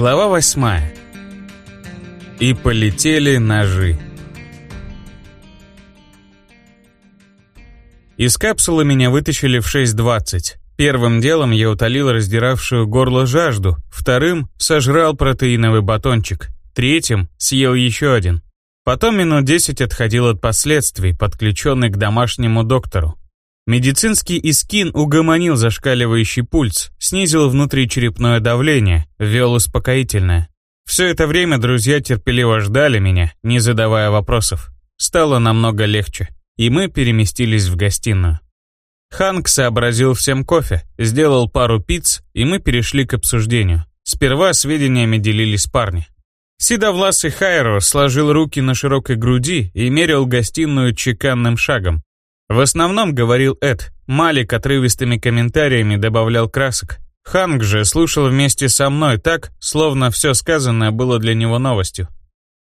Глава восьмая. И полетели ножи. Из капсулы меня вытащили в 6.20. Первым делом я утолил раздиравшую горло жажду, вторым — сожрал протеиновый батончик, третьим — съел еще один. Потом минут 10 отходил от последствий, подключенный к домашнему доктору. Медицинский искин угомонил зашкаливающий пульс, снизил внутричерепное давление, ввел успокоительное. Все это время друзья терпеливо ждали меня, не задавая вопросов. Стало намного легче, и мы переместились в гостиную. Ханк сообразил всем кофе, сделал пару пиц, и мы перешли к обсуждению. Сперва сведениями делились парни. Седовласый Хайро сложил руки на широкой груди и мерил гостиную чеканным шагом. В основном говорил Эд, Малик отрывистыми комментариями добавлял красок. Ханг же слушал вместе со мной так, словно все сказанное было для него новостью.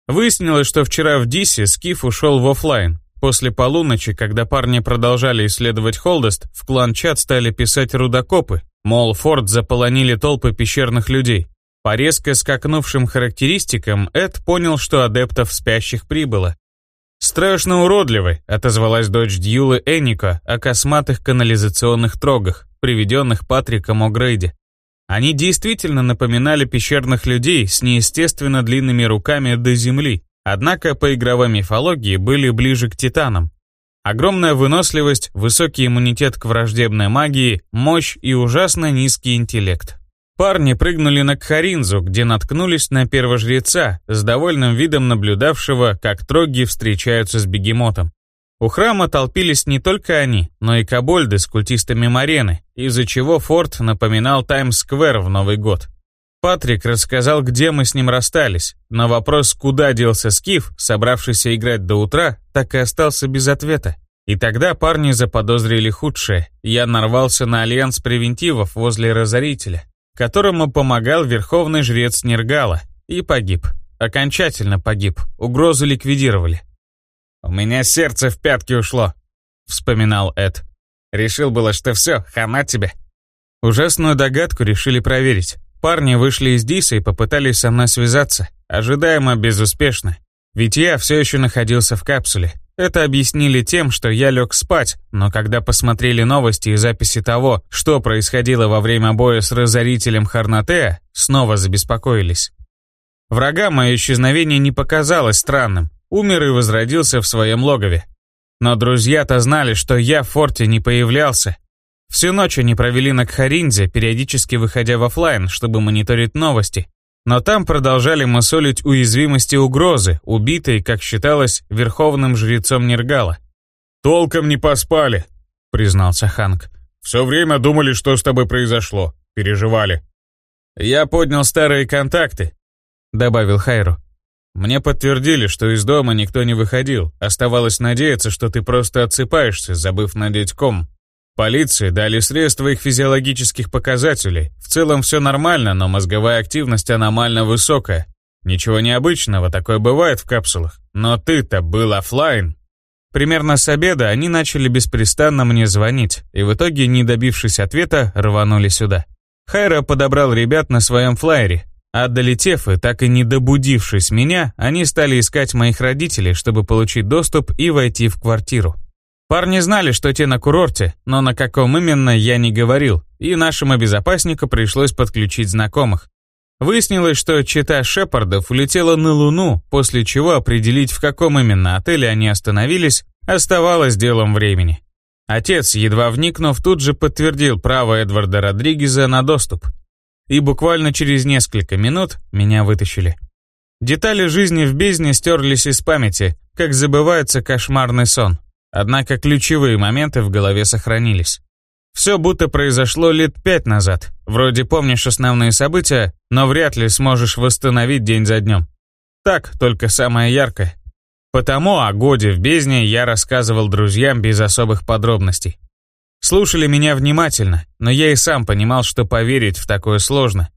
Выяснилось, что вчера в Дисе Скиф ушел в офлайн. После полуночи, когда парни продолжали исследовать Холдест, в клан-чат стали писать рудокопы, мол, Форд заполонили толпы пещерных людей. По резко скакнувшим характеристикам Эд понял, что адептов спящих прибыло, «Страшно уродливы», — отозвалась дочь Дьюлы Эника о косматых канализационных трогах, приведенных Патриком О'Грейди. Они действительно напоминали пещерных людей с неестественно длинными руками до земли, однако по игровой мифологии были ближе к титанам. Огромная выносливость, высокий иммунитет к враждебной магии, мощь и ужасно низкий интеллект. Парни прыгнули на Кхаринзу, где наткнулись на первожреца, с довольным видом наблюдавшего, как троги встречаются с бегемотом. У храма толпились не только они, но и кобольды с культистами Марены, из-за чего форт напоминал Таймс-сквер в Новый год. Патрик рассказал, где мы с ним расстались, но вопрос, куда делся Скиф, собравшийся играть до утра, так и остался без ответа. И тогда парни заподозрили худшее. Я нарвался на альянс превентивов возле Разорителя которому помогал верховный жрец Нергала, и погиб. Окончательно погиб, угрозу ликвидировали. «У меня сердце в пятки ушло», — вспоминал Эд. «Решил было, что все, хана тебе». Ужасную догадку решили проверить. Парни вышли из Диса и попытались со мной связаться, ожидаемо безуспешно. Ведь я все еще находился в капсуле, это объяснили тем, что я лег спать, но когда посмотрели новости и записи того, что происходило во время боя с разорителем Харнатея, снова забеспокоились. Врага мое исчезновение не показалось странным, умер и возродился в своем логове. Но друзья-то знали, что я в форте не появлялся. Всю ночь они провели на Кхаринзе, периодически выходя в офлайн, чтобы мониторить новости, но там продолжали мусолить уязвимости угрозы, убитой, как считалось, верховным жрецом Нергала. «Толком не поспали», — признался Ханк. «Все время думали, что с тобой произошло. Переживали». «Я поднял старые контакты», — добавил Хайру. «Мне подтвердили, что из дома никто не выходил. Оставалось надеяться, что ты просто отсыпаешься, забыв надеть ком. Полиции дали средства их физиологических показателей. В целом все нормально, но мозговая активность аномально высокая. Ничего необычного, такое бывает в капсулах. Но ты-то был офлайн. Примерно с обеда они начали беспрестанно мне звонить, и в итоге, не добившись ответа, рванули сюда. Хайра подобрал ребят на своем флайере, а долетев и так и не добудившись меня, они стали искать моих родителей, чтобы получить доступ и войти в квартиру. Парни знали, что те на курорте, но на каком именно я не говорил, и нашему безопаснику пришлось подключить знакомых. Выяснилось, что чита Шепардов улетела на Луну, после чего определить, в каком именно отеле они остановились, оставалось делом времени. Отец, едва вникнув, тут же подтвердил право Эдварда Родригеза на доступ. И буквально через несколько минут меня вытащили. Детали жизни в бездне стерлись из памяти, как забывается кошмарный сон. Однако ключевые моменты в голове сохранились. Все будто произошло лет пять назад. Вроде помнишь основные события, но вряд ли сможешь восстановить день за днем. Так, только самое яркое. Потому о годе в бездне я рассказывал друзьям без особых подробностей. Слушали меня внимательно, но я и сам понимал, что поверить в такое сложно.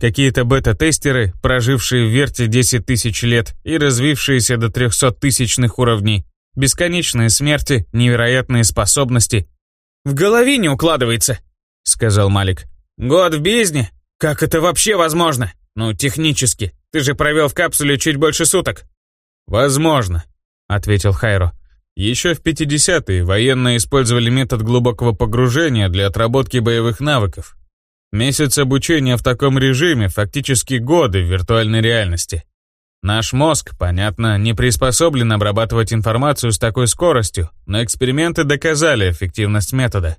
Какие-то бета-тестеры, прожившие в Верте 10 тысяч лет и развившиеся до 300 тысячных уровней, Бесконечные смерти, невероятные способности. «В голове не укладывается», — сказал Малик. «Год в бездне? Как это вообще возможно?» Ну, технически. Ты же провел в капсуле чуть больше суток. Возможно, ответил Хайро. Еще в 50-е военные использовали метод глубокого погружения для отработки боевых навыков. Месяц обучения в таком режиме фактически годы в виртуальной реальности. Наш мозг, понятно, не приспособлен обрабатывать информацию с такой скоростью, но эксперименты доказали эффективность метода.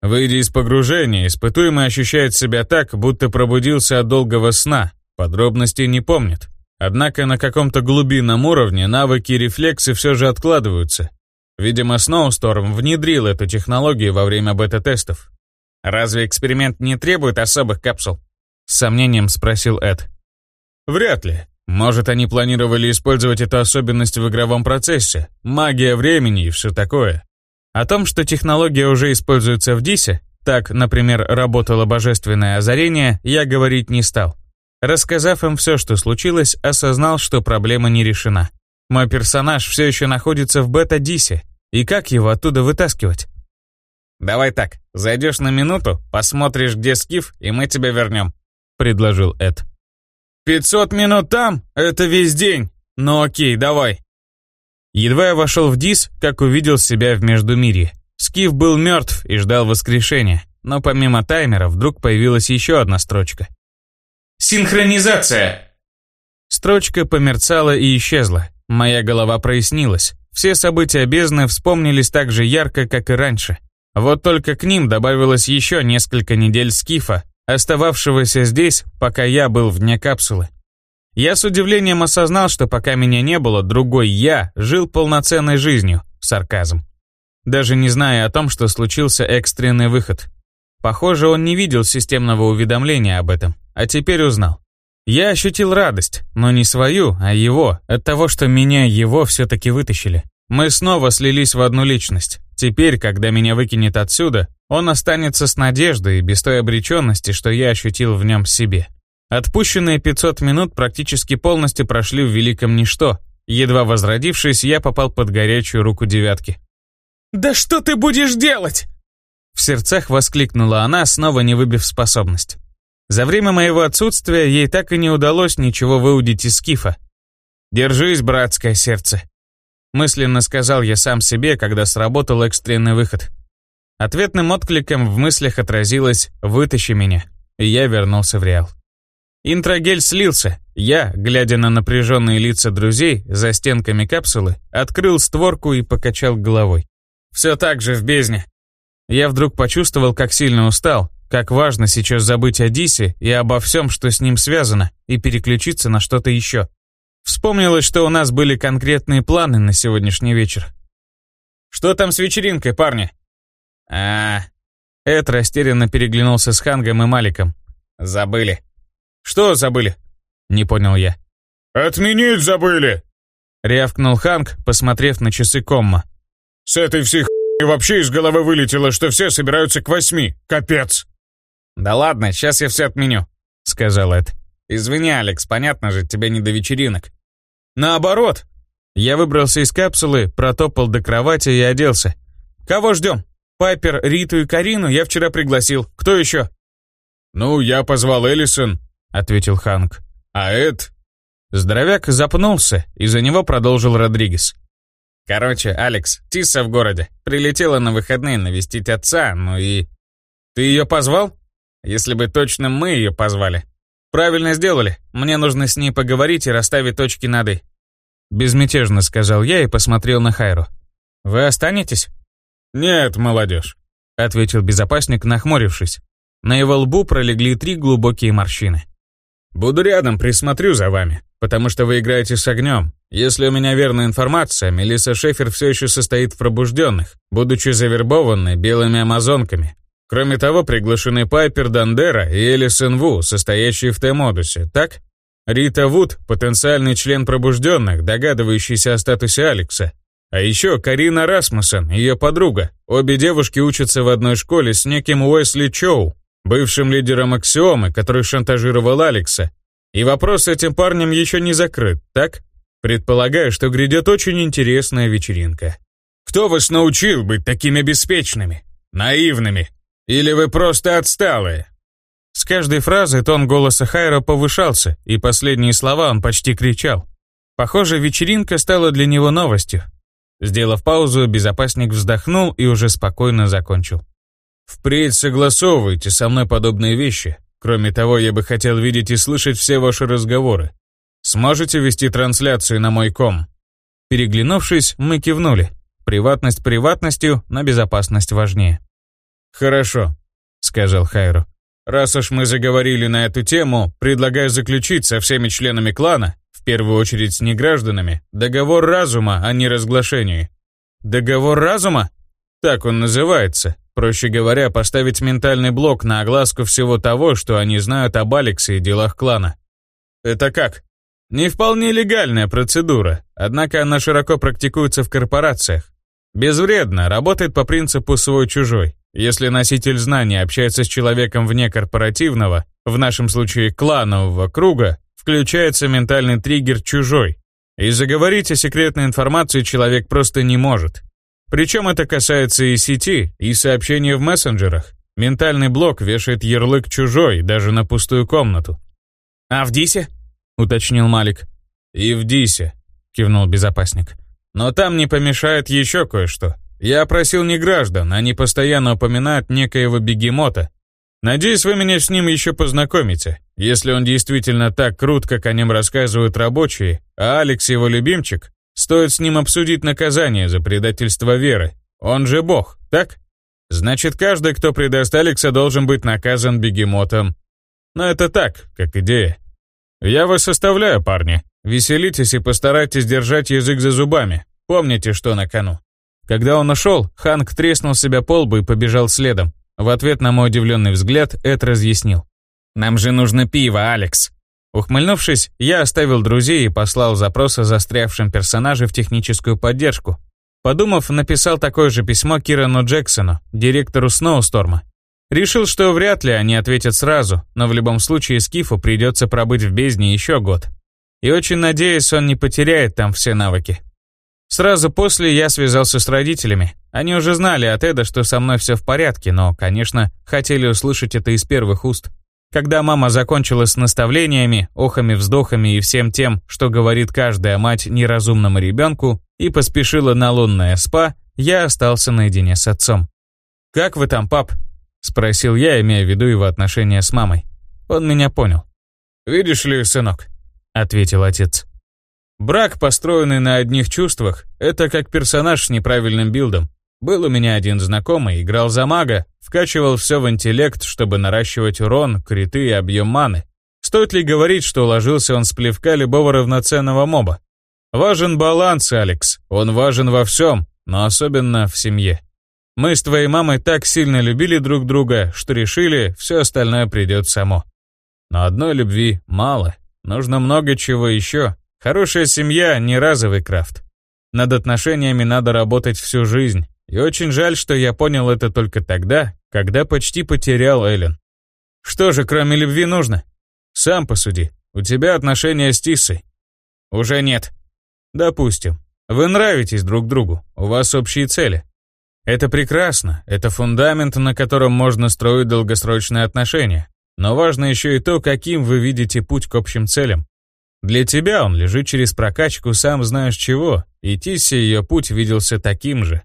Выйдя из погружения, испытуемый ощущает себя так, будто пробудился от долгого сна, подробностей не помнит. Однако на каком-то глубинном уровне навыки и рефлексы все же откладываются. Видимо, Сноусторм внедрил эту технологию во время бета-тестов. «Разве эксперимент не требует особых капсул?» С сомнением спросил Эд. «Вряд ли. Может, они планировали использовать эту особенность в игровом процессе, магия времени и все такое. О том, что технология уже используется в Дисе, так, например, работало божественное озарение, я говорить не стал. Рассказав им все, что случилось, осознал, что проблема не решена. Мой персонаж все еще находится в бета-дисе, и как его оттуда вытаскивать? «Давай так, зайдешь на минуту, посмотришь, где Скиф, и мы тебя вернем», — предложил Эд. «Пятьсот минут там? Это весь день. Ну окей, давай». Едва я вошел в Дис, как увидел себя в Междумирье. Скиф был мертв и ждал воскрешения, но помимо таймера вдруг появилась еще одна строчка. Синхронизация. Строчка померцала и исчезла. Моя голова прояснилась. Все события бездны вспомнились так же ярко, как и раньше. Вот только к ним добавилось еще несколько недель скифа, остававшегося здесь, пока я был вне капсулы. Я с удивлением осознал, что пока меня не было, другой я жил полноценной жизнью, сарказм. Даже не зная о том, что случился экстренный выход. Похоже, он не видел системного уведомления об этом. А теперь узнал. Я ощутил радость, но не свою, а его, от того, что меня его все-таки вытащили. Мы снова слились в одну личность. Теперь, когда меня выкинет отсюда, он останется с надеждой и без той обреченности, что я ощутил в нем себе. Отпущенные 500 минут практически полностью прошли в великом ничто. Едва возродившись, я попал под горячую руку девятки. «Да что ты будешь делать?» В сердцах воскликнула она, снова не выбив способность. За время моего отсутствия ей так и не удалось ничего выудить из скифа. «Держись, братское сердце», — мысленно сказал я сам себе, когда сработал экстренный выход. Ответным откликом в мыслях отразилось «вытащи меня», и я вернулся в Реал. Интрагель слился. Я, глядя на напряженные лица друзей за стенками капсулы, открыл створку и покачал головой. Все так же в бездне. Я вдруг почувствовал, как сильно устал, как важно сейчас забыть о Дисе и обо всем, что с ним связано, и переключиться на что-то еще. Вспомнилось, что у нас были конкретные планы на сегодняшний вечер. «Что там с вечеринкой, парни?» а Эд растерянно переглянулся с Хангом и Маликом. «Забыли». «Что забыли?» Не понял я. «Отменить забыли!» Рявкнул Ханг, посмотрев на часы комма. «С этой всей хуйней вообще из головы вылетело, что все собираются к восьми. Капец!» «Да ладно, сейчас я все отменю», — сказал Эд. «Извини, Алекс, понятно же, тебе не до вечеринок». «Наоборот!» Я выбрался из капсулы, протопал до кровати и оделся. «Кого ждем? Пайпер, Риту и Карину я вчера пригласил. Кто еще?» «Ну, я позвал Эллисон», — ответил Ханк. «А Эд?» Здоровяк запнулся, и за него продолжил Родригес. «Короче, Алекс, Тисса в городе. Прилетела на выходные навестить отца, ну и...» «Ты ее позвал?» Если бы точно мы ее позвали. Правильно сделали. Мне нужно с ней поговорить и расставить точки над «и». Безмятежно сказал я и посмотрел на Хайру. «Вы останетесь?» «Нет, молодежь», — ответил безопасник, нахмурившись. На его лбу пролегли три глубокие морщины. «Буду рядом, присмотрю за вами, потому что вы играете с огнем. Если у меня верная информация, Мелисса Шефер все еще состоит в пробужденных, будучи завербованной белыми амазонками. Кроме того, приглашены Пайпер Дандера и Элисон Ву, состоящие в Т-модусе, так? Рита Вуд – потенциальный член пробужденных, догадывающийся о статусе Алекса. А еще Карина Расмуссен, ее подруга. Обе девушки учатся в одной школе с неким Уэсли Чоу, бывшим лидером Аксиомы, который шантажировал Алекса. И вопрос с этим парнем еще не закрыт, так? Предполагаю, что грядет очень интересная вечеринка. Кто вас научил быть такими беспечными, наивными, или вы просто отсталые?» С каждой фразой тон голоса Хайра повышался, и последние слова он почти кричал. Похоже, вечеринка стала для него новостью. Сделав паузу, безопасник вздохнул и уже спокойно закончил. «Впредь согласовывайте со мной подобные вещи. Кроме того, я бы хотел видеть и слышать все ваши разговоры. Сможете вести трансляцию на мой ком?» Переглянувшись, мы кивнули. Приватность приватностью, но безопасность важнее. «Хорошо», — сказал Хайру. «Раз уж мы заговорили на эту тему, предлагаю заключить со всеми членами клана, в первую очередь с негражданами, договор разума о неразглашении». «Договор разума?» Так он называется. Проще говоря, поставить ментальный блок на огласку всего того, что они знают об Алексе и делах клана. Это как? Не вполне легальная процедура, однако она широко практикуется в корпорациях. Безвредно, работает по принципу свой-чужой. Если носитель знаний общается с человеком вне корпоративного, в нашем случае кланового круга, включается ментальный триггер «чужой». И заговорить о секретной информации человек просто не может. Причем это касается и сети, и сообщений в мессенджерах. Ментальный блок вешает ярлык «чужой» даже на пустую комнату. «А в Дисе?» — уточнил Малик. «И в Дисе», — кивнул безопасник. «Но там не помешает еще кое-что. Я опросил не граждан, они постоянно упоминают некоего бегемота. Надеюсь, вы меня с ним еще познакомите. Если он действительно так крут, как о нем рассказывают рабочие, а Алекс его любимчик, Стоит с ним обсудить наказание за предательство веры. Он же бог, так? Значит, каждый, кто предаст Алекса, должен быть наказан бегемотом. Но это так, как идея. Я вас оставляю, парни. Веселитесь и постарайтесь держать язык за зубами. Помните, что на кону. Когда он ушел, Ханк треснул себя по лбу и побежал следом. В ответ на мой удивленный взгляд Эд разъяснил. «Нам же нужно пиво, Алекс. Ухмыльнувшись, я оставил друзей и послал запрос о застрявшем персонаже в техническую поддержку. Подумав, написал такое же письмо Кирану Джексону, директору Сноусторма. Решил, что вряд ли они ответят сразу, но в любом случае Скифу придется пробыть в бездне еще год. И очень надеюсь, он не потеряет там все навыки. Сразу после я связался с родителями. Они уже знали от Эда, что со мной все в порядке, но, конечно, хотели услышать это из первых уст. Когда мама закончила с наставлениями, охами-вздохами и всем тем, что говорит каждая мать неразумному ребенку, и поспешила на лунное спа, я остался наедине с отцом. «Как вы там, пап?» – спросил я, имея в виду его отношения с мамой. Он меня понял. «Видишь ли, сынок», – ответил отец. «Брак, построенный на одних чувствах, это как персонаж с неправильным билдом. Был у меня один знакомый, играл за мага, вкачивал все в интеллект, чтобы наращивать урон, криты и объем маны. Стоит ли говорить, что уложился он с плевка любого равноценного моба? Важен баланс, Алекс. Он важен во всем, но особенно в семье. Мы с твоей мамой так сильно любили друг друга, что решили, все остальное придет само. Но одной любви мало. Нужно много чего еще. Хорошая семья — не разовый крафт. Над отношениями надо работать всю жизнь. И очень жаль, что я понял это только тогда, когда почти потерял Эллен. Что же, кроме любви, нужно? Сам посуди. У тебя отношения с Тиссой. Уже нет. Допустим. Вы нравитесь друг другу, у вас общие цели. Это прекрасно, это фундамент, на котором можно строить долгосрочные отношения. Но важно еще и то, каким вы видите путь к общим целям. Для тебя он лежит через прокачку сам знаешь чего, и Тиссе ее путь виделся таким же.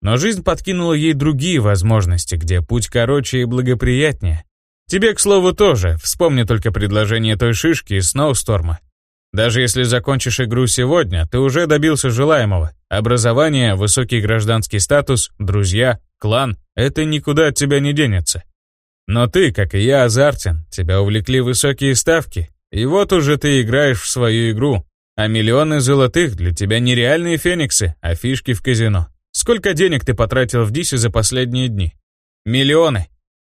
Но жизнь подкинула ей другие возможности, где путь короче и благоприятнее. Тебе, к слову, тоже. Вспомни только предложение той шишки из Сноусторма. Даже если закончишь игру сегодня, ты уже добился желаемого. Образование, высокий гражданский статус, друзья, клан — это никуда от тебя не денется. Но ты, как и я, азартен, тебя увлекли высокие ставки, и вот уже ты играешь в свою игру, а миллионы золотых для тебя не реальные фениксы, а фишки в казино. Сколько денег ты потратил в Дисе за последние дни? Миллионы.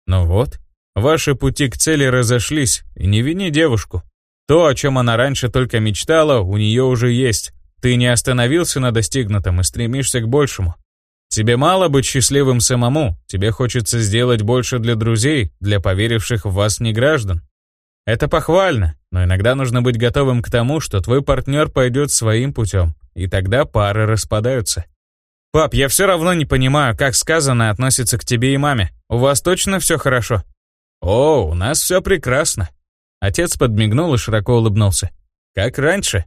Ну вот, ваши пути к цели разошлись, и не вини девушку. То, о чем она раньше только мечтала, у нее уже есть. Ты не остановился на достигнутом и стремишься к большему. Тебе мало быть счастливым самому, тебе хочется сделать больше для друзей, для поверивших в вас неграждан. Это похвально, но иногда нужно быть готовым к тому, что твой партнер пойдет своим путем, и тогда пары распадаются. «Пап, я все равно не понимаю, как сказано относится к тебе и маме. У вас точно все хорошо?» «О, у нас все прекрасно». Отец подмигнул и широко улыбнулся. «Как раньше.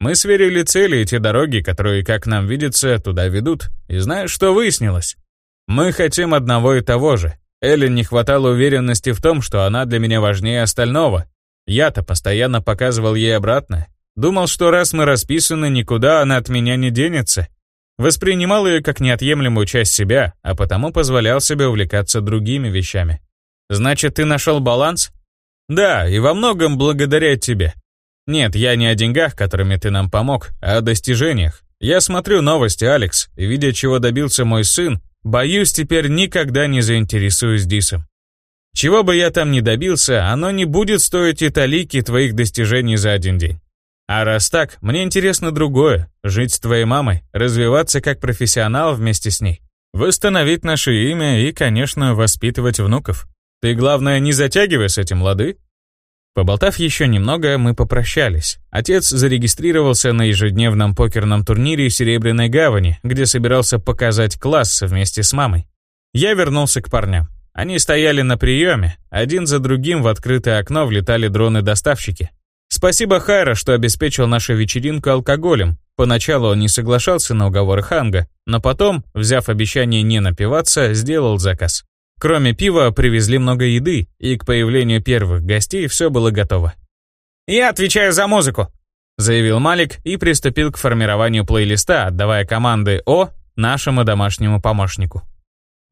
Мы сверили цели и те дороги, которые, как нам видится, туда ведут. И знаешь, что выяснилось? Мы хотим одного и того же. Эллен не хватало уверенности в том, что она для меня важнее остального. Я-то постоянно показывал ей обратное. Думал, что раз мы расписаны, никуда она от меня не денется. Воспринимал ее как неотъемлемую часть себя, а потому позволял себе увлекаться другими вещами. Значит, ты нашел баланс? Да, и во многом благодаря тебе. Нет, я не о деньгах, которыми ты нам помог, а о достижениях. Я смотрю новости, Алекс, и видя, чего добился мой сын, боюсь, теперь никогда не заинтересуюсь Дисом. Чего бы я там ни добился, оно не будет стоить и талики твоих достижений за один день. А раз так, мне интересно другое — жить с твоей мамой, развиваться как профессионал вместе с ней, восстановить наше имя и, конечно, воспитывать внуков. Ты, главное, не затягивай с этим, лады? Поболтав еще немного, мы попрощались. Отец зарегистрировался на ежедневном покерном турнире Серебряной Гавани, где собирался показать класс вместе с мамой. Я вернулся к парням. Они стояли на приеме, один за другим в открытое окно влетали дроны-доставщики. Спасибо Хайра, что обеспечил нашу вечеринку алкоголем. Поначалу он не соглашался на уговоры Ханга, но потом, взяв обещание не напиваться, сделал заказ. Кроме пива, привезли много еды, и к появлению первых гостей все было готово. «Я отвечаю за музыку», — заявил Малик и приступил к формированию плейлиста, отдавая команды «О» нашему домашнему помощнику.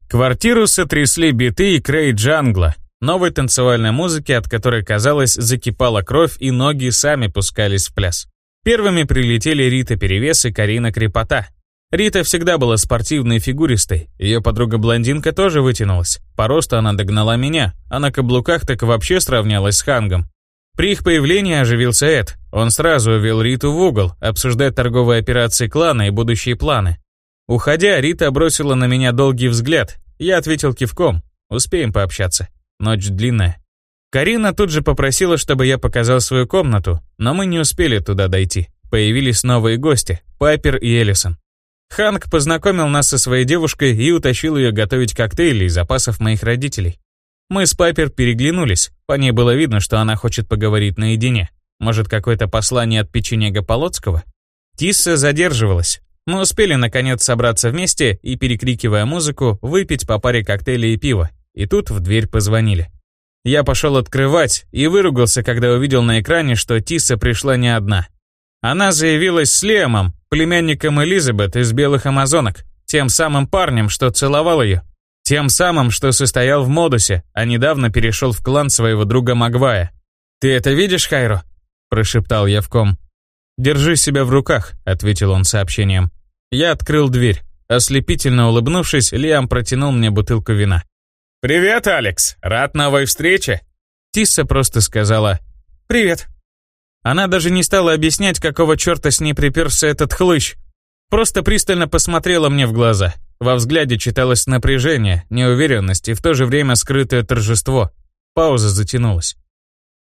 Квартиру сотрясли биты и крей джангла, новой танцевальной музыки, от которой, казалось, закипала кровь и ноги сами пускались в пляс. Первыми прилетели Рита Перевес и Карина Крепота. Рита всегда была спортивной и фигуристой, ее подруга-блондинка тоже вытянулась. По росту она догнала меня, а на каблуках так вообще сравнялась с Хангом. При их появлении оживился Эд. Он сразу увел Риту в угол, обсуждая торговые операции клана и будущие планы. Уходя, Рита бросила на меня долгий взгляд. Я ответил кивком. Успеем пообщаться. Ночь длинная. Карина тут же попросила, чтобы я показал свою комнату, но мы не успели туда дойти. Появились новые гости, Пайпер и Эллисон. Ханк познакомил нас со своей девушкой и утащил ее готовить коктейли из запасов моих родителей. Мы с Пайпер переглянулись, по ней было видно, что она хочет поговорить наедине. Может, какое-то послание от печенега Полоцкого? Тисса задерживалась, мы успели наконец собраться вместе и, перекрикивая музыку, выпить по паре коктейлей и пива. И тут в дверь позвонили. Я пошел открывать и выругался, когда увидел на экране, что Тисса пришла не одна. Она заявилась с Лемом, племянником Элизабет из Белых Амазонок, тем самым парнем, что целовал ее. Тем самым, что состоял в Модусе, а недавно перешел в клан своего друга Магвая. «Ты это видишь, Хайро?» – прошептал я в ком. «Держи себя в руках», — ответил он сообщением. Я открыл дверь. Ослепительно улыбнувшись, Лиам протянул мне бутылку вина. «Привет, Алекс! Рад новой встрече!» Тисса просто сказала «Привет». Она даже не стала объяснять, какого черта с ней приперся этот хлыщ. Просто пристально посмотрела мне в глаза. Во взгляде читалось напряжение, неуверенность и в то же время скрытое торжество. Пауза затянулась.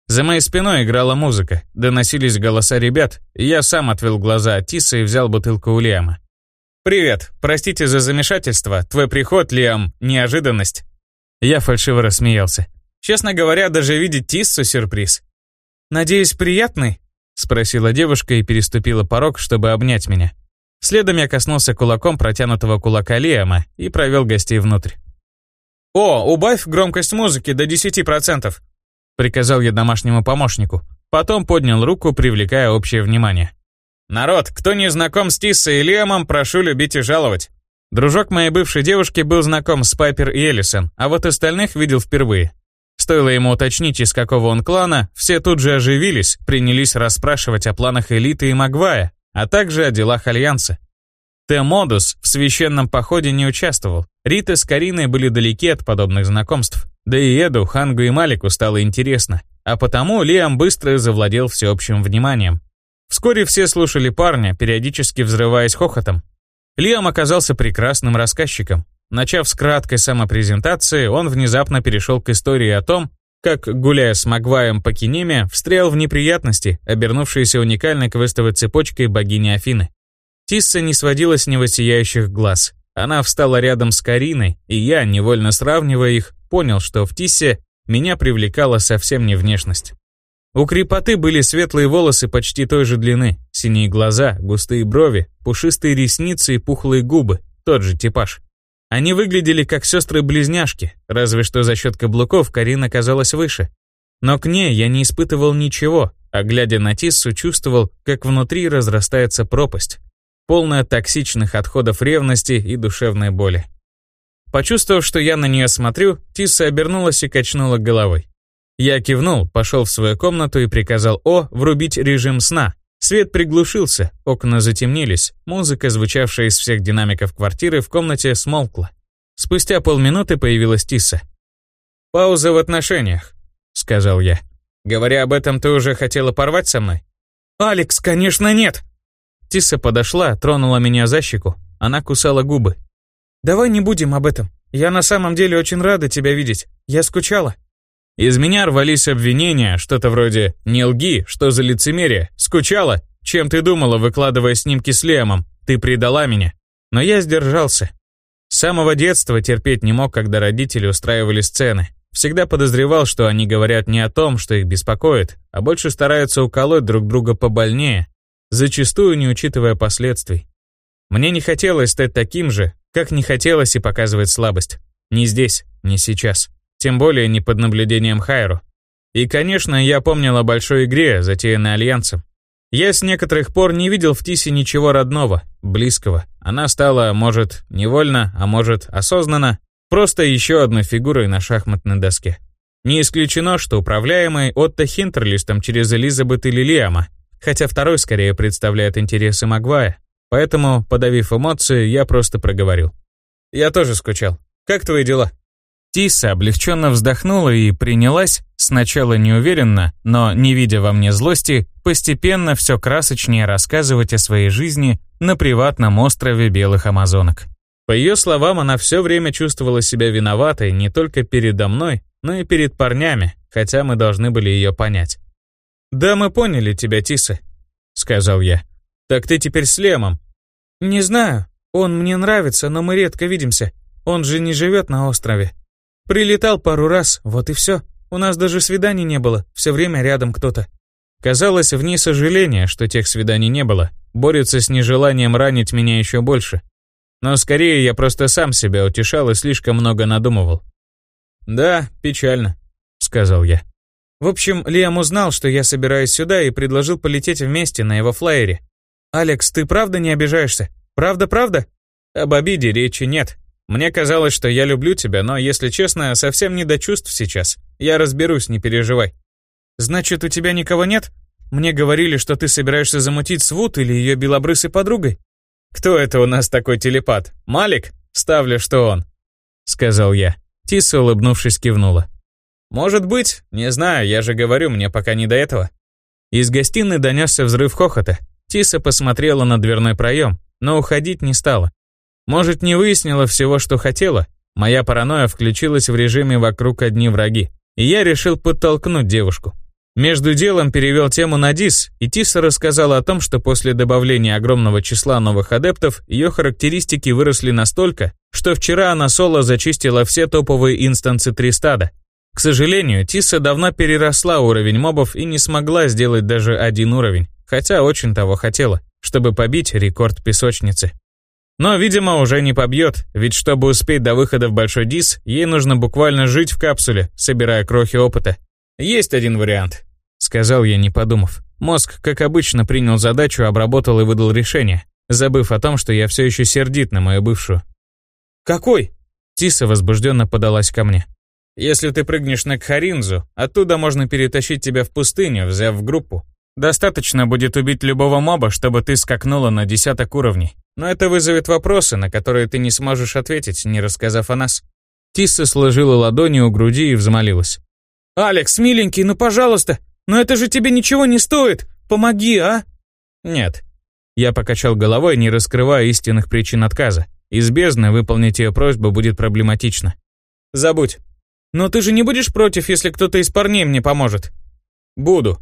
За моей спиной играла музыка, доносились голоса ребят, и я сам отвел глаза от Тиса и взял бутылку у Лиама. «Привет, простите за замешательство, твой приход, Лиам, неожиданность». Я фальшиво рассмеялся. Честно говоря, даже видеть Тиссу сюрприз. «Надеюсь, приятный?» — спросила девушка и переступила порог, чтобы обнять меня. Следом я коснулся кулаком протянутого кулака Лиама и провел гостей внутрь. «О, убавь громкость музыки до 10%, приказал я домашнему помощнику. Потом поднял руку, привлекая общее внимание. «Народ, кто не знаком с Тиссой и Лиамом, прошу любить и жаловать». Дружок моей бывшей девушки был знаком с Пайпер и Эллисон, а вот остальных видел впервые. Стоило ему уточнить, из какого он клана, все тут же оживились, принялись расспрашивать о планах элиты и Магвая, а также о делах Альянса. Т-Модус в священном походе не участвовал. Рита с Кариной были далеки от подобных знакомств. Да и Эду, Хангу и Малику стало интересно, а потому Лиам быстро завладел всеобщим вниманием. Вскоре все слушали парня, периодически взрываясь хохотом. Лиам оказался прекрасным рассказчиком. Начав с краткой самопрезентации, он внезапно перешел к истории о том, как, гуляя с Магваем по Кинеме, встрял в неприятности, обернувшиеся уникальной квестовой цепочкой богини Афины. Тисса не сводила с него сияющих глаз. Она встала рядом с Кариной, и я, невольно сравнивая их, понял, что в Тиссе меня привлекала совсем не внешность. У крепоты были светлые волосы почти той же длины, синие глаза, густые брови, пушистые ресницы и пухлые губы, тот же типаж. Они выглядели как сестры-близняшки, разве что за счет каблуков Карина казалась выше. Но к ней я не испытывал ничего, а глядя на Тиссу, чувствовал, как внутри разрастается пропасть, полная токсичных отходов ревности и душевной боли. Почувствовав, что я на нее смотрю, Тисса обернулась и качнула головой. Я кивнул, пошел в свою комнату и приказал О врубить режим сна. Свет приглушился, окна затемнились, музыка, звучавшая из всех динамиков квартиры, в комнате смолкла. Спустя полминуты появилась Тисса. «Пауза в отношениях», — сказал я. «Говоря об этом, ты уже хотела порвать со мной?» «Алекс, конечно, нет!» Тисса подошла, тронула меня за щеку. Она кусала губы. «Давай не будем об этом. Я на самом деле очень рада тебя видеть. Я скучала». Из меня рвались обвинения, что-то вроде «не лги, что за лицемерие, скучала, чем ты думала, выкладывая снимки с Лемом, ты предала меня». Но я сдержался. С самого детства терпеть не мог, когда родители устраивали сцены. Всегда подозревал, что они говорят не о том, что их беспокоит, а больше стараются уколоть друг друга побольнее, зачастую не учитывая последствий. Мне не хотелось стать таким же, как не хотелось и показывать слабость. Не здесь, не сейчас. Тем более не под наблюдением Хайру. И, конечно, я помнил о большой игре, затеянной Альянсом. Я с некоторых пор не видел в Тисе ничего родного, близкого. Она стала, может, невольно, а может, осознанно, просто еще одной фигурой на шахматной доске. Не исключено, что управляемый Отто Хинтерлистом через Элизабет или Лиама, хотя второй скорее представляет интересы Магвая. Поэтому, подавив эмоции, я просто проговорил. «Я тоже скучал. Как твои дела?» Тиса облегченно вздохнула и принялась, сначала неуверенно, но не видя во мне злости, постепенно все красочнее рассказывать о своей жизни на приватном острове Белых Амазонок. По ее словам, она все время чувствовала себя виноватой не только передо мной, но и перед парнями, хотя мы должны были ее понять. «Да, мы поняли тебя, Тиса», — сказал я. «Так ты теперь с Лемом?» «Не знаю. Он мне нравится, но мы редко видимся. Он же не живет на острове. Прилетал пару раз, вот и все. У нас даже свиданий не было, все время рядом кто-то». Казалось, в ней сожаление, что тех свиданий не было. Борется с нежеланием ранить меня еще больше. Но скорее я просто сам себя утешал и слишком много надумывал. «Да, печально», — сказал я. В общем, Лиам узнал, что я собираюсь сюда и предложил полететь вместе на его флайере. «Алекс, ты правда не обижаешься? Правда-правда?» «Об обиде речи нет. Мне казалось, что я люблю тебя, но, если честно, совсем не до чувств сейчас. Я разберусь, не переживай». «Значит, у тебя никого нет? Мне говорили, что ты собираешься замутить с или ее белобрысой подругой». «Кто это у нас такой телепат? Малик? Ставлю, что он», — сказал я. Тиса, улыбнувшись, кивнула. «Может быть, не знаю, я же говорю, мне пока не до этого». Из гостиной донесся взрыв хохота. Тиса посмотрела на дверной проем, но уходить не стала. Может, не выяснила всего, что хотела? Моя паранойя включилась в режиме «вокруг одни враги», и я решил подтолкнуть девушку. Между делом перевел тему на Дис, и Тиса рассказала о том, что после добавления огромного числа новых адептов ее характеристики выросли настолько, что вчера она соло зачистила все топовые инстансы Тристада. К сожалению, Тиса давно переросла уровень мобов и не смогла сделать даже один уровень, хотя очень того хотела, чтобы побить рекорд песочницы. Но, видимо, уже не побьет, ведь чтобы успеть до выхода в Большой Дис, ей нужно буквально жить в капсуле, собирая крохи опыта. Есть один вариант, сказал я, не подумав. Мозг, как обычно, принял задачу, обработал и выдал решение, забыв о том, что я все еще сердит на мою бывшую. «Какой?» Тиса возбужденно подалась ко мне. Если ты прыгнешь на Кхаринзу, оттуда можно перетащить тебя в пустыню, взяв в группу. Достаточно будет убить любого моба, чтобы ты скакнула на десяток уровней. Но это вызовет вопросы, на которые ты не сможешь ответить, не рассказав о нас». Тисса сложила ладони у груди и взмолилась. «Алекс, миленький, ну пожалуйста, но это же тебе ничего не стоит. Помоги, а?» «Нет». Я покачал головой, не раскрывая истинных причин отказа. Из бездны выполнить ее просьбу будет проблематично. «Забудь. «Но ты же не будешь против, если кто-то из парней мне поможет?» «Буду.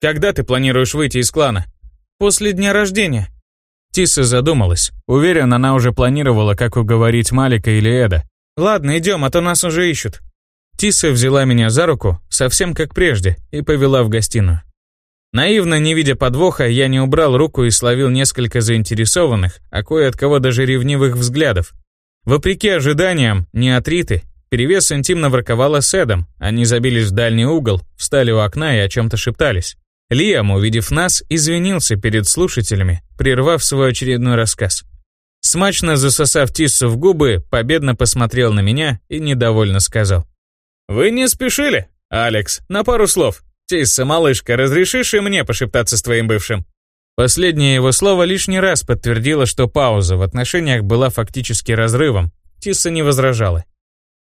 Когда ты планируешь выйти из клана?» «После дня рождения». Тисса задумалась. Уверен, она уже планировала, как уговорить Малика или Эда. «Ладно, идем, а то нас уже ищут». Тиса взяла меня за руку, совсем как прежде, и повела в гостиную. Наивно, не видя подвоха, я не убрал руку и словил несколько заинтересованных, а кое от кого даже ревнивых взглядов. Вопреки ожиданиям, не атриты, перевес интимно ворковала с Эдом, они забились в дальний угол, встали у окна и о чем-то шептались. Лиам, увидев нас, извинился перед слушателями, прервав свой очередной рассказ. Смачно засосав Тиссу в губы, победно посмотрел на меня и недовольно сказал. «Вы не спешили, Алекс, на пару слов. Тисса, малышка, разрешишь и мне пошептаться с твоим бывшим?» Последнее его слово лишний раз подтвердило, что пауза в отношениях была фактически разрывом. Тисса не возражала.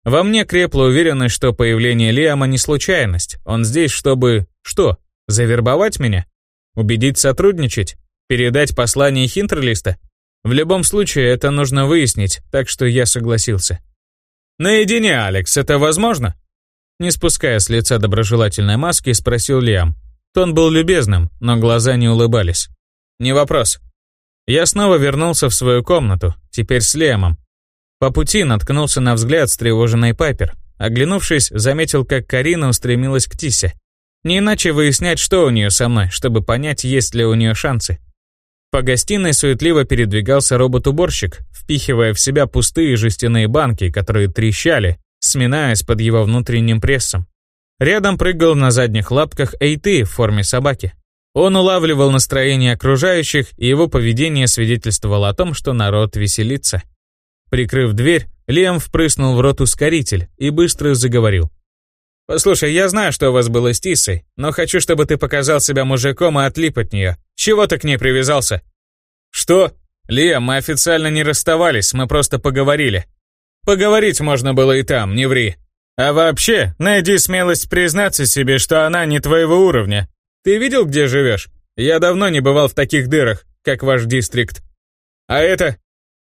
Во мне крепла уверенность, что появление Лиама не случайность. Он здесь, чтобы... Что? Завербовать меня? Убедить сотрудничать? Передать послание Хинтерлиста? В любом случае, это нужно выяснить, так что я согласился. «Наедине, Алекс, это возможно?» Не спуская с лица доброжелательной маски, спросил Лиам. Тон был любезным, но глаза не улыбались. «Не вопрос». Я снова вернулся в свою комнату, теперь с Лиамом. По пути наткнулся на взгляд встревоженной Пайпер. Оглянувшись, заметил, как Карина устремилась к Тисе. Не иначе выяснять, что у нее со мной, чтобы понять, есть ли у нее шансы. По гостиной суетливо передвигался робот-уборщик, впихивая в себя пустые жестяные банки, которые трещали, сминаясь под его внутренним прессом. Рядом прыгал на задних лапках Эйты в форме собаки. Он улавливал настроение окружающих, и его поведение свидетельствовало о том, что народ веселится. Прикрыв дверь, Лиам впрыснул в рот ускоритель и быстро заговорил. «Послушай, я знаю, что у вас было с Тисой, но хочу, чтобы ты показал себя мужиком и отлип от нее. Чего ты к ней привязался?» «Что? Лиам, мы официально не расставались, мы просто поговорили. Поговорить можно было и там, не ври. А вообще, найди смелость признаться себе, что она не твоего уровня. Ты видел, где живешь? Я давно не бывал в таких дырах, как ваш дистрикт. А это...»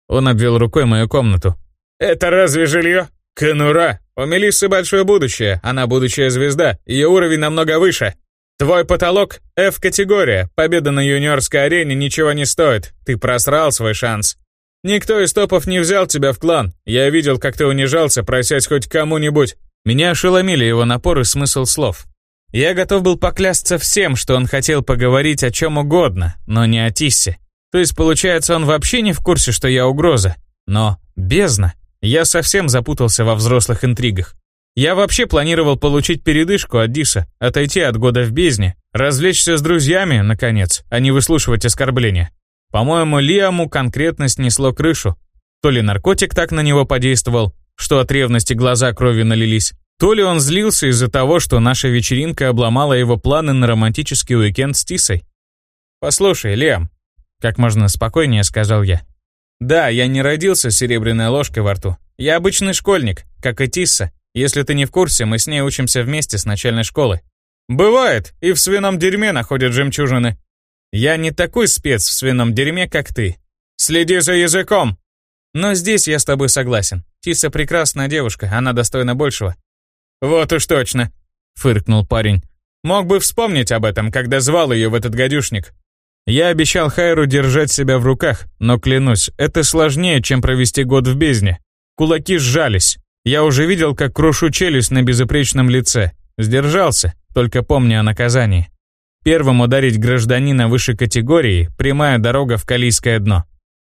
Он обвел рукой мою комнату. «Это разве жилье? Конура! У Мелиссы большое будущее, она будущая звезда, ее уровень намного выше. Твой потолок — F-категория, победа на юниорской арене ничего не стоит, ты просрал свой шанс. Никто из топов не взял тебя в клан. Я видел, как ты унижался, просясь хоть кому-нибудь. Меня ошеломили его напор и смысл слов. Я готов был поклясться всем, что он хотел поговорить о чем угодно, но не о Тиссе. То есть, получается, он вообще не в курсе, что я угроза. Но бездна. Я совсем запутался во взрослых интригах. Я вообще планировал получить передышку от Диса, отойти от года в бездне, развлечься с друзьями, наконец, а не выслушивать оскорбления. По-моему, Лиаму конкретно снесло крышу. То ли наркотик так на него подействовал, что от ревности глаза кровью налились, то ли он злился из-за того, что наша вечеринка обломала его планы на романтический уикенд с Тисой. «Послушай, Лиам», — как можно спокойнее сказал я. «Да, я не родился с серебряной ложкой во рту. Я обычный школьник, как и Тисса. Если ты не в курсе, мы с ней учимся вместе с начальной школы. Бывает, и в свином дерьме находят жемчужины. Я не такой спец в свином дерьме, как ты. Следи за языком. Но здесь я с тобой согласен. Тиса прекрасная девушка, она достойна большего. Вот уж точно, фыркнул парень. Мог бы вспомнить об этом, когда звал ее в этот гадюшник. Я обещал Хайру держать себя в руках, но клянусь, это сложнее, чем провести год в бездне. Кулаки сжались. Я уже видел, как крушу челюсть на безупречном лице. Сдержался, только помня о наказании. Первым ударить гражданина выше категории – прямая дорога в Калийское дно.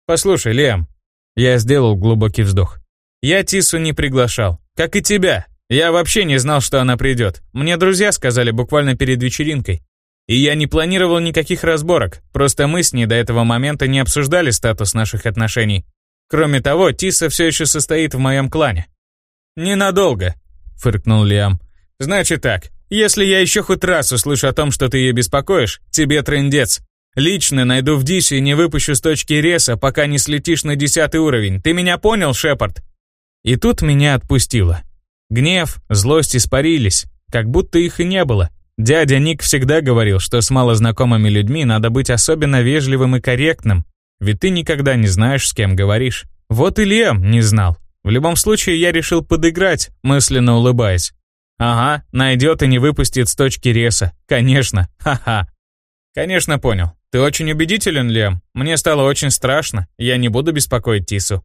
Послушай, Лиам. Я сделал глубокий вздох. Я Тису не приглашал. Как и тебя. Я вообще не знал, что она придет. Мне друзья сказали буквально перед вечеринкой. И я не планировал никаких разборок, просто мы с ней до этого момента не обсуждали статус наших отношений. Кроме того, Тиса все еще состоит в моем клане. «Ненадолго», — фыркнул Лиам. «Значит так, если я еще хоть раз услышу о том, что ты ее беспокоишь, тебе трындец. Лично найду в Дисе и не выпущу с точки реса, пока не слетишь на десятый уровень. Ты меня понял, Шепард?» И тут меня отпустило. Гнев, злость испарились, как будто их и не было. Дядя Ник всегда говорил, что с малознакомыми людьми надо быть особенно вежливым и корректным, ведь ты никогда не знаешь, с кем говоришь. Вот и Лем не знал. В любом случае, я решил подыграть, мысленно улыбаясь. Ага, найдет и не выпустит с точки реса. Конечно, ха-ха. Конечно, понял. Ты очень убедителен, Лем. Мне стало очень страшно. Я не буду беспокоить Тису.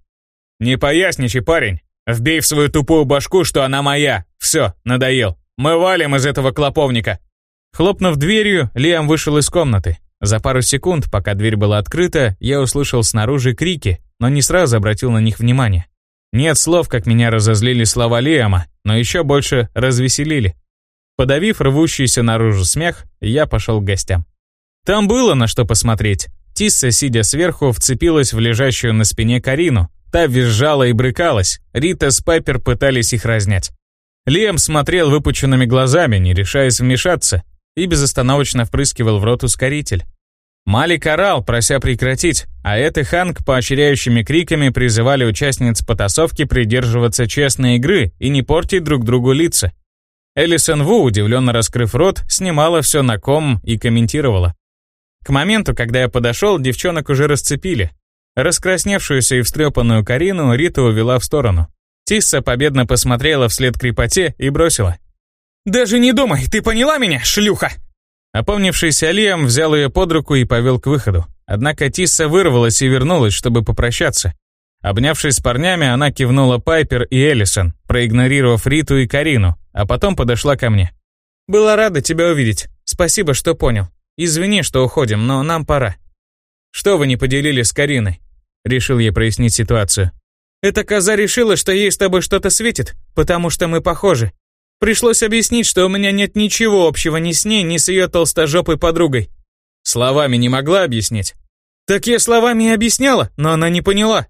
Не поясничай, парень. Вбей в свою тупую башку, что она моя. Все, надоел. Мы валим из этого клоповника. Хлопнув дверью, Лиам вышел из комнаты. За пару секунд, пока дверь была открыта, я услышал снаружи крики, но не сразу обратил на них внимание. Нет слов, как меня разозлили слова Лиама, но еще больше развеселили. Подавив рвущийся наружу смех, я пошел к гостям. Там было на что посмотреть. Тисса, сидя сверху, вцепилась в лежащую на спине Карину. Та визжала и брыкалась. Рита с Пайпер пытались их разнять. Лиам смотрел выпученными глазами, не решаясь вмешаться, и безостановочно впрыскивал в рот ускоритель. Малик орал, прося прекратить, а Эд и Ханк поощряющими криками призывали участниц потасовки придерживаться честной игры и не портить друг другу лица. Элисон Ву, удивленно раскрыв рот, снимала все на ком и комментировала. К моменту, когда я подошел, девчонок уже расцепили. Раскрасневшуюся и встрепанную Карину Рита увела в сторону. Тисса победно посмотрела вслед крепоте и бросила. «Даже не думай, ты поняла меня, шлюха?» Опомнившийся Лиам взял ее под руку и повел к выходу. Однако Тисса вырвалась и вернулась, чтобы попрощаться. Обнявшись с парнями, она кивнула Пайпер и Эллисон, проигнорировав Риту и Карину, а потом подошла ко мне. «Была рада тебя увидеть. Спасибо, что понял. Извини, что уходим, но нам пора». «Что вы не поделили с Кариной?» Решил я прояснить ситуацию. «Эта коза решила, что ей с тобой что-то светит, потому что мы похожи. Пришлось объяснить, что у меня нет ничего общего ни с ней, ни с ее толстожопой подругой. Словами не могла объяснить. Так я словами и объясняла, но она не поняла.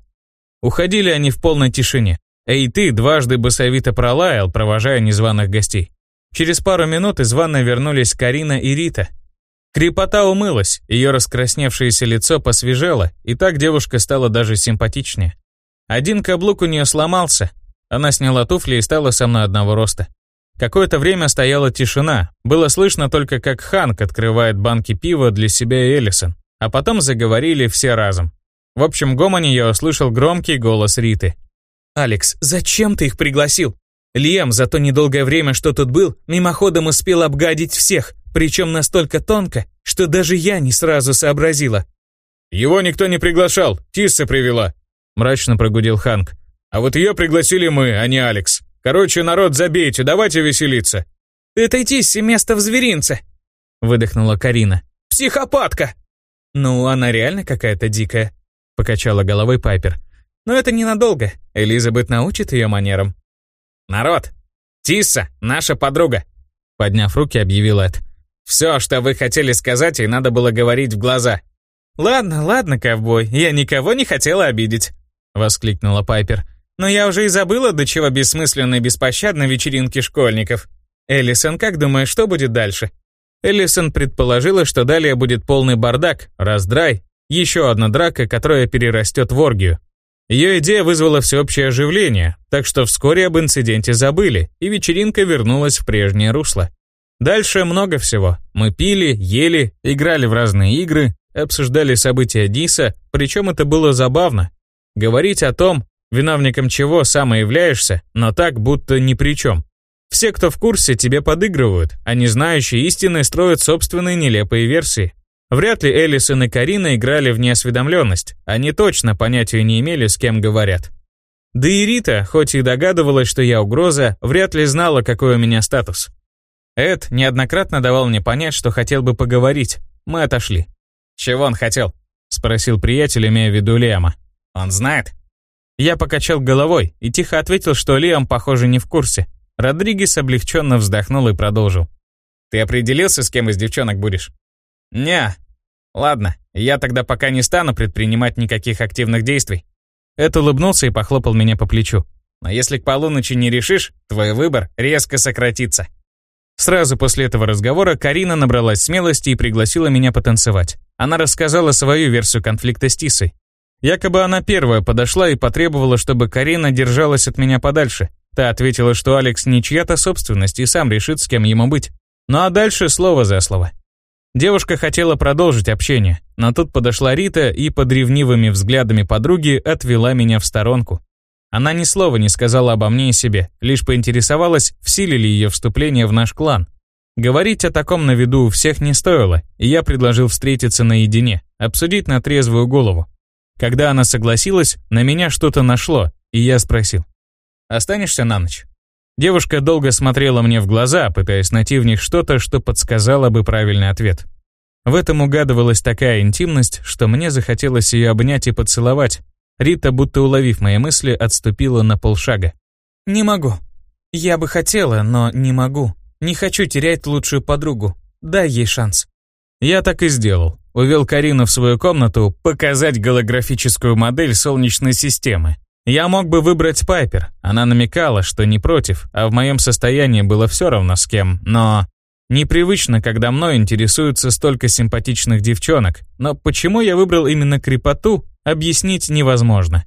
Уходили они в полной тишине. Эй, ты дважды басовито пролаял, провожая незваных гостей. Через пару минут из ванной вернулись Карина и Рита. Крепота умылась, ее раскрасневшееся лицо посвежело, и так девушка стала даже симпатичнее. Один каблук у нее сломался. Она сняла туфли и стала со мной одного роста. Какое-то время стояла тишина. Было слышно только, как Ханк открывает банки пива для себя и Эллисон. А потом заговорили все разом. В общем гомоне я услышал громкий голос Риты. «Алекс, зачем ты их пригласил? Лиам за то недолгое время, что тут был, мимоходом успел обгадить всех, причем настолько тонко, что даже я не сразу сообразила». «Его никто не приглашал, Тисса привела», — мрачно прогудел Ханк. «А вот ее пригласили мы, а не Алекс. Короче, народ, забейте, давайте веселиться». «Это Тисси место в зверинце», — выдохнула Карина. «Психопатка!» «Ну, она реально какая-то дикая», — покачала головой Пайпер. «Но это ненадолго. Элизабет научит ее манерам». «Народ! Тисса, наша подруга!» Подняв руки, объявил Эд. «Все, что вы хотели сказать, и надо было говорить в глаза». «Ладно, ладно, ковбой, я никого не хотела обидеть», — воскликнула Пайпер. Но я уже и забыла, до чего бессмысленно и беспощадно вечеринки школьников. Эллисон, как думаешь, что будет дальше? Эллисон предположила, что далее будет полный бардак, раздрай, еще одна драка, которая перерастет в оргию. Ее идея вызвала всеобщее оживление, так что вскоре об инциденте забыли, и вечеринка вернулась в прежнее русло. Дальше много всего. Мы пили, ели, играли в разные игры, обсуждали события Диса, причем это было забавно. Говорить о том, виновником чего сам и являешься, но так, будто ни при чем. Все, кто в курсе, тебе подыгрывают, а не знающие истины строят собственные нелепые версии. Вряд ли Элисон и Карина играли в неосведомленность, они точно понятия не имели, с кем говорят. Да и Рита, хоть и догадывалась, что я угроза, вряд ли знала, какой у меня статус. Эд неоднократно давал мне понять, что хотел бы поговорить. Мы отошли. «Чего он хотел?» — спросил приятель, имея в виду Лиама. «Он знает?» Я покачал головой и тихо ответил, что Лиам, похоже, не в курсе. Родригес облегченно вздохнул и продолжил. «Ты определился, с кем из девчонок будешь?» «Не. Ладно, я тогда пока не стану предпринимать никаких активных действий». Эд улыбнулся и похлопал меня по плечу. «Но если к полуночи не решишь, твой выбор резко сократится». Сразу после этого разговора Карина набралась смелости и пригласила меня потанцевать. Она рассказала свою версию конфликта с Тисой. Якобы она первая подошла и потребовала, чтобы Карина держалась от меня подальше. Та ответила, что Алекс не чья-то собственность и сам решит, с кем ему быть. Ну а дальше слово за слово. Девушка хотела продолжить общение, но тут подошла Рита и под ревнивыми взглядами подруги отвела меня в сторонку. Она ни слова не сказала обо мне и себе, лишь поинтересовалась, в силе ли ее вступление в наш клан. Говорить о таком на виду у всех не стоило, и я предложил встретиться наедине, обсудить на трезвую голову. Когда она согласилась, на меня что-то нашло, и я спросил. «Останешься на ночь?» Девушка долго смотрела мне в глаза, пытаясь найти в них что-то, что подсказало бы правильный ответ. В этом угадывалась такая интимность, что мне захотелось ее обнять и поцеловать. Рита, будто уловив мои мысли, отступила на полшага. «Не могу. Я бы хотела, но не могу. Не хочу терять лучшую подругу. Дай ей шанс». Я так и сделал. Увел Карину в свою комнату показать голографическую модель Солнечной системы. Я мог бы выбрать Пайпер. Она намекала, что не против, а в моем состоянии было все равно с кем, но... Непривычно, когда мной интересуются столько симпатичных девчонок, но почему я выбрал именно крепоту, объяснить невозможно.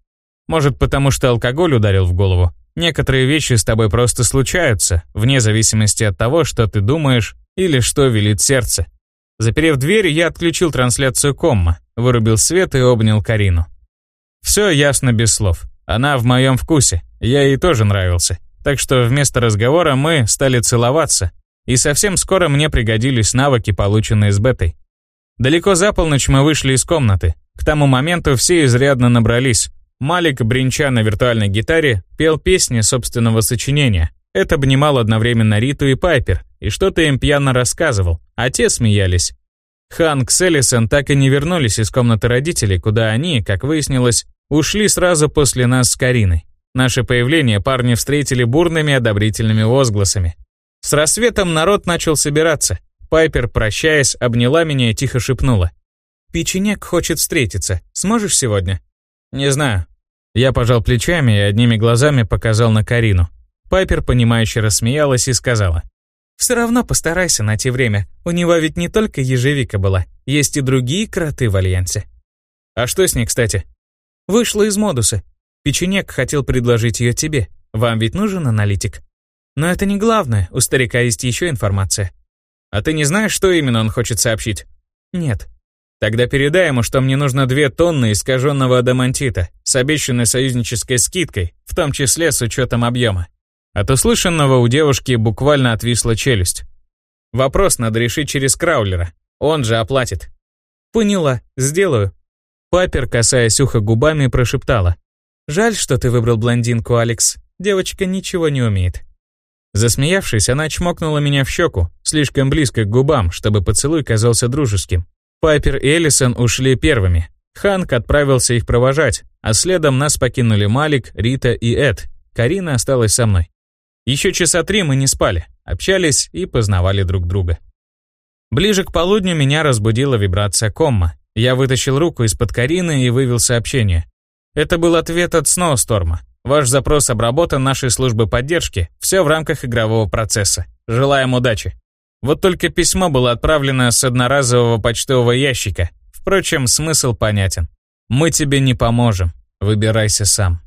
Может, потому что алкоголь ударил в голову. Некоторые вещи с тобой просто случаются, вне зависимости от того, что ты думаешь или что велит сердце. Заперев дверь, я отключил трансляцию комма, вырубил свет и обнял Карину. Все ясно без слов. Она в моем вкусе, я ей тоже нравился. Так что вместо разговора мы стали целоваться, и совсем скоро мне пригодились навыки, полученные с бетой. Далеко за полночь мы вышли из комнаты. К тому моменту все изрядно набрались. Малик, бренча на виртуальной гитаре, пел песни собственного сочинения. Это обнимал одновременно Риту и Пайпер, и что-то им пьяно рассказывал, а те смеялись. Ханк с Эллисон так и не вернулись из комнаты родителей, куда они, как выяснилось, ушли сразу после нас с Кариной. Наше появление парни встретили бурными одобрительными возгласами. С рассветом народ начал собираться. Пайпер, прощаясь, обняла меня и тихо шепнула. «Печенек хочет встретиться. Сможешь сегодня?» «Не знаю». Я пожал плечами и одними глазами показал на Карину. Пайпер, понимающе рассмеялась и сказала. «Все равно постарайся найти время. У него ведь не только ежевика была. Есть и другие кроты в Альянсе». «А что с ней, кстати?» «Вышла из модуса. Печенек хотел предложить ее тебе. Вам ведь нужен аналитик?» Но это не главное, у старика есть еще информация. А ты не знаешь, что именно он хочет сообщить? Нет. Тогда передай ему, что мне нужно две тонны искаженного адамантита с обещанной союзнической скидкой, в том числе с учетом объема. От услышанного у девушки буквально отвисла челюсть. Вопрос надо решить через Краулера. Он же оплатит. Поняла, сделаю. Папер, касаясь уха губами, прошептала. Жаль, что ты выбрал блондинку, Алекс. Девочка ничего не умеет. Засмеявшись, она чмокнула меня в щеку, слишком близко к губам, чтобы поцелуй казался дружеским. Пайпер и Эллисон ушли первыми. Ханк отправился их провожать, а следом нас покинули Малик, Рита и Эд. Карина осталась со мной. Еще часа три мы не спали, общались и познавали друг друга. Ближе к полудню меня разбудила вибрация комма. Я вытащил руку из-под Карины и вывел сообщение. Это был ответ от Сноусторма. Ваш запрос обработан нашей службой поддержки, все в рамках игрового процесса. Желаем удачи. Вот только письмо было отправлено с одноразового почтового ящика. Впрочем, смысл понятен. Мы тебе не поможем. Выбирайся сам.